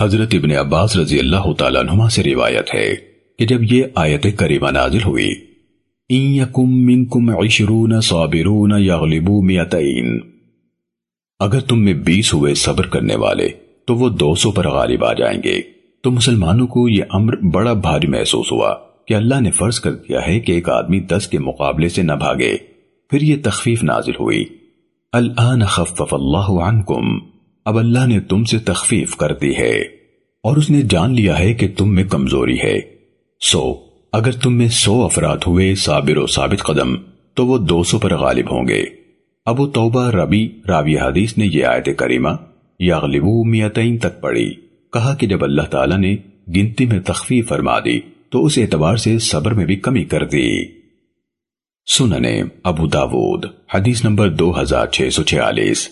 حضرت ابن عباس رضی اللہ تعالیٰ عنہما سے روایت ہے کہ جب یہ آیت کریمہ نازل ہوئی، ان یکم منکم عشرون صابرون یغلبو میتین اگر تم میں بیس ہوئے صبر کرنے والے، تو وہ دو سو پر غالب آ جائیں گے۔ تو مسلمانوں کو یہ امر بڑا بھاری محسوس ہوا کہ اللہ نے فرض کر دیا ہے کہ ایک آدمی دس کے مقابلے سے نہ بھاگے۔ پھر یہ تخفیف نازل ہوئی۔ الان خفف اللہ عنکم اب اللہ نے تم سے تخفیف کر دی ہے اور اس نے جان لیا ہے کہ تم میں کمزوری ہے۔ سو، اگر تم میں سو افراد ہوئے صابر و ثابت قدم، تو وہ دو سو پر غالب ہوں گے۔ ابو توبہ ربی، راوی حدیث نے یہ آیت کریمہ، یغلبو میتین تک پڑھی۔ کہا کہ جب اللہ تعالیٰ نے گنتی میں تخفیف فرما دی، تو اس اعتبار سے صبر میں بھی کمی کر دی۔ سننے ابو داود، حدیث نمبر دو ہزار چھ سو چھیالیس۔